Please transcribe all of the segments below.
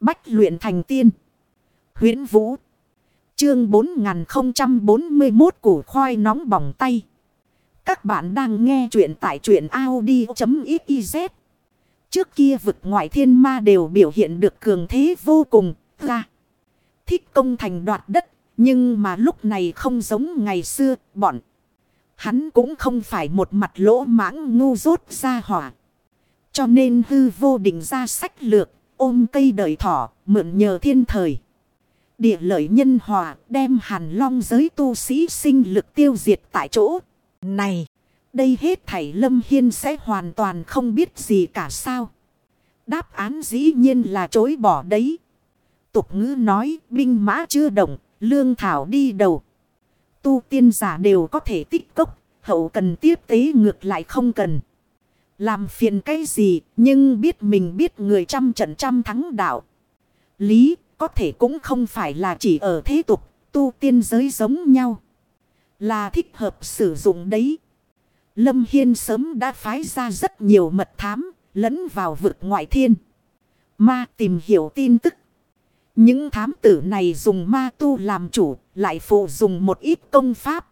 Bách luyện thành tiên. huyễn Vũ. Chương 4041 củ khoai nóng bỏng tay. Các bạn đang nghe truyện tại truyện Audi.xyz. Trước kia vực ngoại thiên ma đều biểu hiện được cường thế vô cùng. Ra. Thích công thành đoạt đất. Nhưng mà lúc này không giống ngày xưa. Bọn. Hắn cũng không phải một mặt lỗ mãng ngu dốt ra hỏa. Cho nên hư vô định ra sách lược. Ôm cây đợi thỏ. Mượn nhờ thiên thời. Địa lợi nhân hòa đem hàn long giới tu sĩ sinh lực tiêu diệt tại chỗ. Này, đây hết thảy Lâm Hiên sẽ hoàn toàn không biết gì cả sao. Đáp án dĩ nhiên là chối bỏ đấy. Tục ngữ nói binh mã chưa động, lương thảo đi đầu. Tu tiên giả đều có thể tích cốc, hậu cần tiếp tế ngược lại không cần. Làm phiền cái gì, nhưng biết mình biết người trăm trận trăm thắng đạo. Lý, có thể cũng không phải là chỉ ở thế tục, tu tiên giới giống nhau. Là thích hợp sử dụng đấy. Lâm Hiên sớm đã phái ra rất nhiều mật thám, lẫn vào vực ngoại thiên. Ma tìm hiểu tin tức. Những thám tử này dùng ma tu làm chủ, lại phụ dùng một ít công pháp.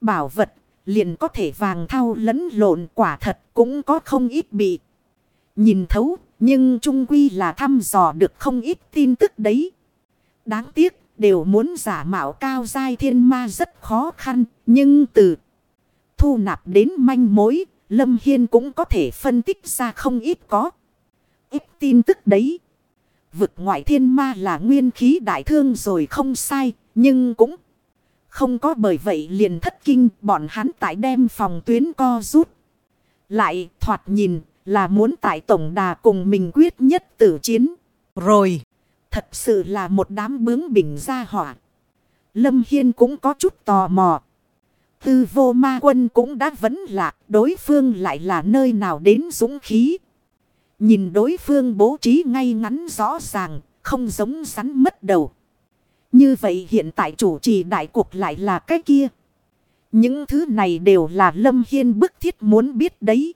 Bảo vật, liền có thể vàng thao lẫn lộn quả thật cũng có không ít bị. Nhìn thấu, nhưng trung quy là thăm dò được không ít tin tức đấy. Đáng tiếc, đều muốn giả mạo cao giai thiên ma rất khó khăn, nhưng từ thu nạp đến manh mối, Lâm Hiên cũng có thể phân tích ra không ít có. Ít tin tức đấy. Vực ngoại thiên ma là nguyên khí đại thương rồi không sai, nhưng cũng không có bởi vậy liền thất kinh bọn hắn tại đem phòng tuyến co rút. Lại thoạt nhìn là muốn tại tổng đà cùng mình quyết nhất tử chiến. Rồi, thật sự là một đám bướng bỉnh ra hỏa. Lâm Hiên cũng có chút tò mò. Tư vô ma quân cũng đã vấn lạc đối phương lại là nơi nào đến dũng khí. Nhìn đối phương bố trí ngay ngắn rõ ràng, không giống rắn mất đầu. Như vậy hiện tại chủ trì đại cuộc lại là cái kia. Những thứ này đều là Lâm Hiên bức thiết muốn biết đấy.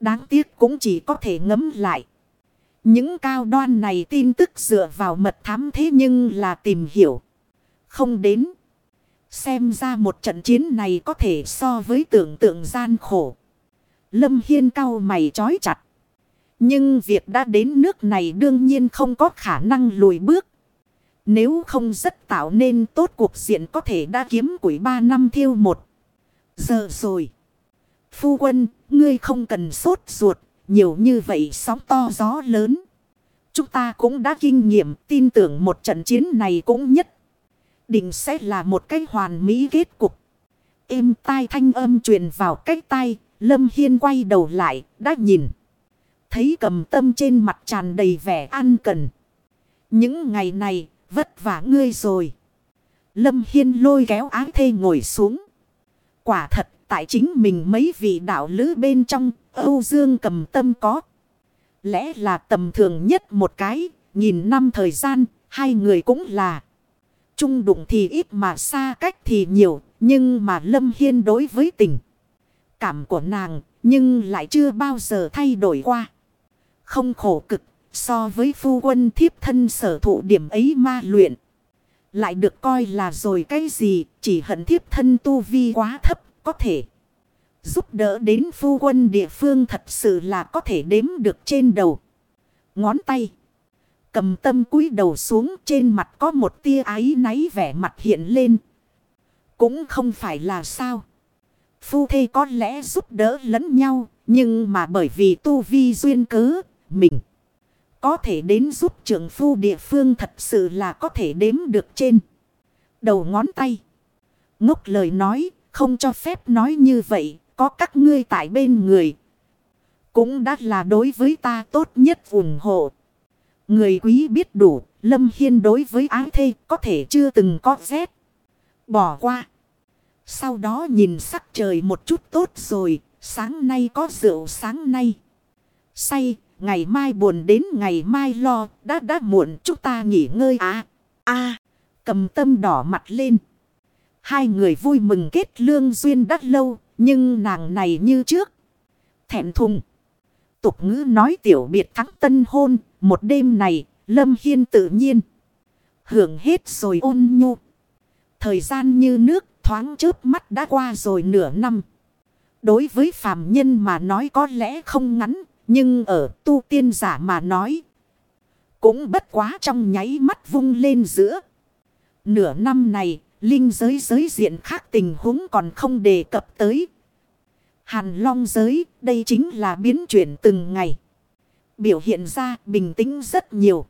Đáng tiếc cũng chỉ có thể ngấm lại. Những cao đoan này tin tức dựa vào mật thám thế nhưng là tìm hiểu. Không đến. Xem ra một trận chiến này có thể so với tưởng tượng gian khổ. Lâm Hiên cao mày chói chặt. Nhưng việc đã đến nước này đương nhiên không có khả năng lùi bước. Nếu không rất tạo nên tốt cuộc diện có thể đã kiếm quỷ ba năm thiêu một. Giờ rồi. Phu quân, ngươi không cần sốt ruột, nhiều như vậy sóng to gió lớn. Chúng ta cũng đã kinh nghiệm tin tưởng một trận chiến này cũng nhất. Định sẽ là một cái hoàn mỹ kết cục. Êm tai thanh âm truyền vào cái tai, Lâm Hiên quay đầu lại, đã nhìn. Thấy cầm tâm trên mặt tràn đầy vẻ ăn cần. Những ngày này, vất vả ngươi rồi. Lâm Hiên lôi kéo ái thê ngồi xuống. Quả thật tại chính mình mấy vị đạo lữ bên trong, Âu Dương cầm tâm có. Lẽ là tầm thường nhất một cái, nhìn năm thời gian, hai người cũng là. Trung đụng thì ít mà xa cách thì nhiều, nhưng mà Lâm Hiên đối với tình. Cảm của nàng, nhưng lại chưa bao giờ thay đổi qua. Không khổ cực, so với phu quân thiếp thân sở thụ điểm ấy ma luyện. Lại được coi là rồi cái gì, chỉ hận thiếp thân tu vi quá thấp, có thể. Giúp đỡ đến phu quân địa phương thật sự là có thể đếm được trên đầu. Ngón tay. Cầm tâm cúi đầu xuống trên mặt có một tia ái náy vẻ mặt hiện lên. Cũng không phải là sao. Phu thê có lẽ giúp đỡ lẫn nhau. Nhưng mà bởi vì tu vi duyên cớ. Mình có thể đến giúp trưởng phu địa phương thật sự là có thể đếm được trên. Đầu ngón tay. Ngốc lời nói không cho phép nói như vậy, có các ngươi tại bên người. Cũng đã là đối với ta tốt nhất ủng hộ. Người quý biết đủ, Lâm Hiên đối với ái thê có thể chưa từng có rét. Bỏ qua. Sau đó nhìn sắc trời một chút tốt rồi, sáng nay có rượu sáng nay. Say, ngày mai buồn đến ngày mai lo, đã đã muộn chúng ta nghỉ ngơi à. a cầm tâm đỏ mặt lên. Hai người vui mừng kết lương duyên đắt lâu, nhưng nàng này như trước. Thẹn thùng. Tục ngữ nói tiểu biệt thắng tân hôn, một đêm này, Lâm Hiên tự nhiên. Hưởng hết rồi ôn nhu. Thời gian như nước thoáng chớp mắt đã qua rồi nửa năm. Đối với phàm nhân mà nói có lẽ không ngắn. Nhưng ở tu tiên giả mà nói. Cũng bất quá trong nháy mắt vung lên giữa. Nửa năm này, linh giới giới diện khác tình huống còn không đề cập tới. Hàn long giới, đây chính là biến chuyển từng ngày. Biểu hiện ra bình tĩnh rất nhiều.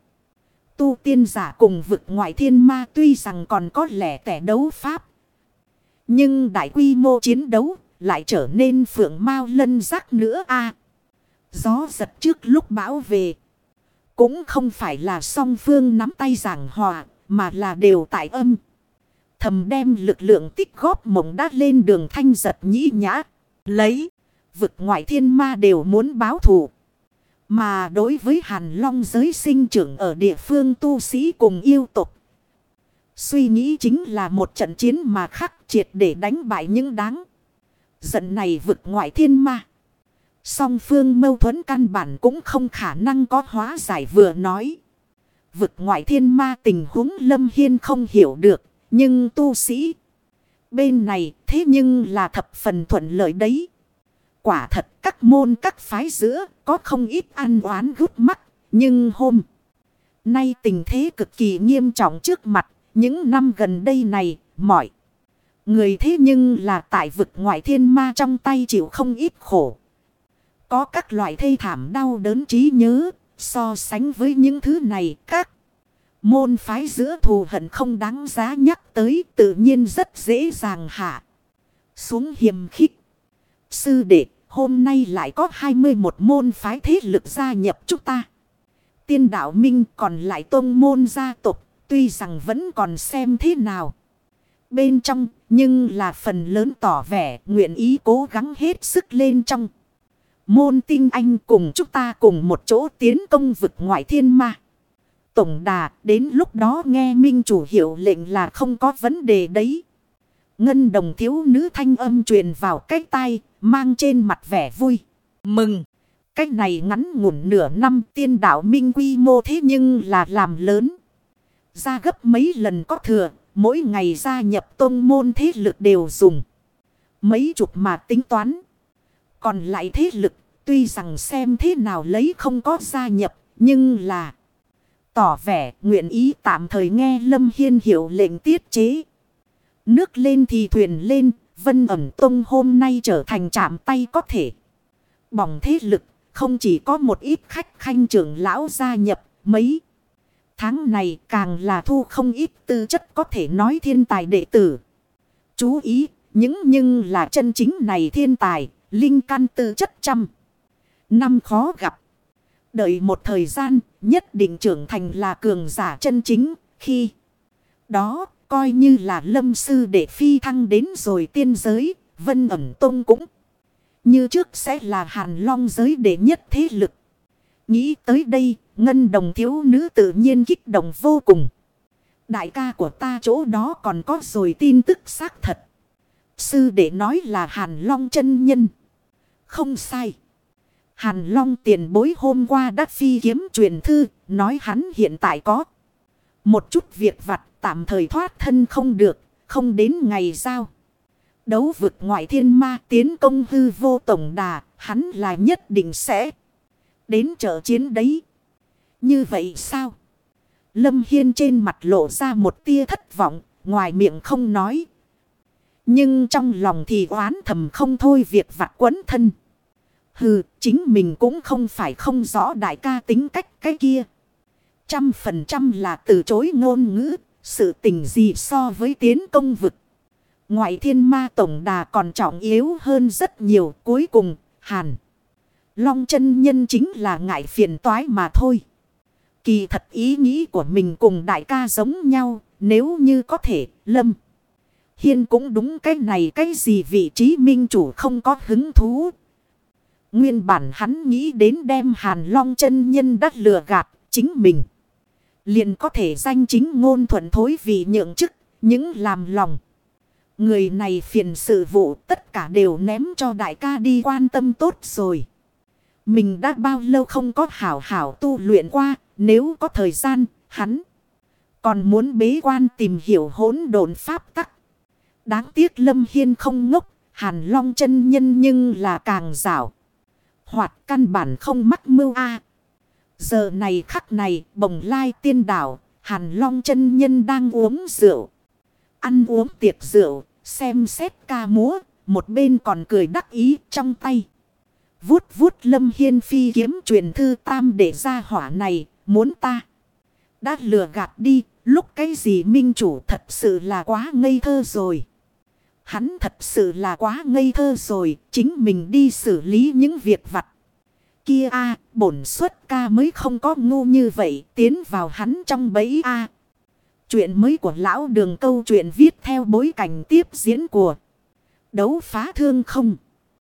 Tu tiên giả cùng vực ngoại thiên ma tuy rằng còn có lẻ tẻ đấu pháp. Nhưng đại quy mô chiến đấu lại trở nên phượng mau lân rắc nữa a Gió giật trước lúc bão về. Cũng không phải là song phương nắm tay giảng hòa, mà là đều tại âm. Thầm đem lực lượng tích góp mộng đát lên đường thanh giật nhĩ nhã. Lấy. Vực ngoại thiên ma đều muốn báo thù. Mà đối với hàn long giới sinh trưởng ở địa phương tu sĩ cùng yêu tục. Suy nghĩ chính là một trận chiến mà khắc triệt để đánh bại những đáng. Giận này vực ngoại thiên ma. Song phương mâu thuẫn căn bản cũng không khả năng có hóa giải vừa nói. Vực ngoại thiên ma tình huống lâm hiên không hiểu được. Nhưng tu sĩ. Bên này, thế nhưng là thập phần thuận lợi đấy. Quả thật, các môn các phái giữa có không ít ăn oán gút mắt. Nhưng hôm nay tình thế cực kỳ nghiêm trọng trước mặt. Những năm gần đây này, mọi người thế nhưng là tại vực ngoại thiên ma trong tay chịu không ít khổ. Có các loại thây thảm đau đớn trí nhớ. So sánh với những thứ này, các môn phái giữa thù hận không đáng giá nhắc tới tự nhiên rất dễ dàng hạ. Xuống hiểm khích. Sư đệ, hôm nay lại có 21 môn phái thế lực gia nhập chúng ta. Tiên đạo minh còn lại tôn môn gia tộc, tuy rằng vẫn còn xem thế nào. Bên trong, nhưng là phần lớn tỏ vẻ nguyện ý cố gắng hết sức lên trong. Môn tinh anh cùng chúng ta cùng một chỗ tiến công vực ngoại thiên ma. Tổng đà đến lúc đó nghe minh chủ hiệu lệnh là không có vấn đề đấy. Ngân đồng thiếu nữ thanh âm truyền vào cái tai, mang trên mặt vẻ vui. Mừng! Cái này ngắn ngủn nửa năm tiên đạo minh quy mô thế nhưng là làm lớn. Ra gấp mấy lần có thừa, mỗi ngày gia nhập tôn môn thế lực đều dùng. Mấy chục mà tính toán. Còn lại thế lực Tuy rằng xem thế nào lấy không có gia nhập, nhưng là tỏ vẻ nguyện ý tạm thời nghe Lâm Hiên hiệu lệnh tiết chế. Nước lên thì thuyền lên, Vân ẩm tông hôm nay trở thành chạm tay có thể. Bỏng thế lực, không chỉ có một ít khách khanh trưởng lão gia nhập, mấy. Tháng này càng là thu không ít tư chất có thể nói thiên tài đệ tử. Chú ý, những nhưng là chân chính này thiên tài, linh căn tư chất trăm năm khó gặp. Đợi một thời gian, nhất định trưởng thành là cường giả chân chính, khi đó coi như là lâm sư để phi thăng đến rồi tiên giới, vân ẩm tông cũng như trước sẽ là hàn long giới đệ nhất thế lực. Nghĩ tới đây, ngân đồng thiếu nữ tự nhiên kích động vô cùng. Đại ca của ta chỗ đó còn có rồi tin tức xác thật. Sư đệ nói là hàn long chân nhân. Không sai. Hàn Long tiền bối hôm qua đã phi kiếm truyền thư, nói hắn hiện tại có. Một chút việc vặt tạm thời thoát thân không được, không đến ngày giao. Đấu vực ngoại thiên ma tiến công hư vô tổng đà, hắn là nhất định sẽ đến trợ chiến đấy. Như vậy sao? Lâm Hiên trên mặt lộ ra một tia thất vọng, ngoài miệng không nói. Nhưng trong lòng thì oán thầm không thôi việc vặt quấn thân. Hừ, chính mình cũng không phải không rõ đại ca tính cách cái kia. Trăm phần trăm là từ chối ngôn ngữ, sự tình gì so với tiến công vực. Ngoại thiên ma tổng đà còn trọng yếu hơn rất nhiều cuối cùng, hàn. Long chân nhân chính là ngại phiền toái mà thôi. Kỳ thật ý nghĩ của mình cùng đại ca giống nhau, nếu như có thể, lâm. Hiên cũng đúng cái này cái gì vị trí minh chủ không có hứng thú, Nguyên bản hắn nghĩ đến đem hàn long chân nhân đắt lừa gạt chính mình. Liền có thể danh chính ngôn thuận thối vì nhượng chức, những làm lòng. Người này phiền sự vụ tất cả đều ném cho đại ca đi quan tâm tốt rồi. Mình đã bao lâu không có hảo hảo tu luyện qua, Nếu có thời gian, hắn còn muốn bế quan tìm hiểu hỗn độn pháp tắc. Đáng tiếc Lâm Hiên không ngốc, Hàn Long chân nhân nhưng là càng rảo. Hoạt căn bản không mắc mưu a. Giờ này khắc này, bồng lai tiên đảo, Hàn Long chân nhân đang uống rượu. Ăn uống tiệc rượu, xem xét ca múa, một bên còn cười đắc ý trong tay. Vút vút lâm hiên phi kiếm truyền thư tam để ra hỏa này, muốn ta. Đã lừa gạt đi, lúc cái gì minh chủ thật sự là quá ngây thơ rồi. Hắn thật sự là quá ngây thơ rồi, chính mình đi xử lý những việc vặt. Kia a bổn xuất ca mới không có ngu như vậy, tiến vào hắn trong bẫy a Chuyện mới của lão đường câu chuyện viết theo bối cảnh tiếp diễn của đấu phá thương không.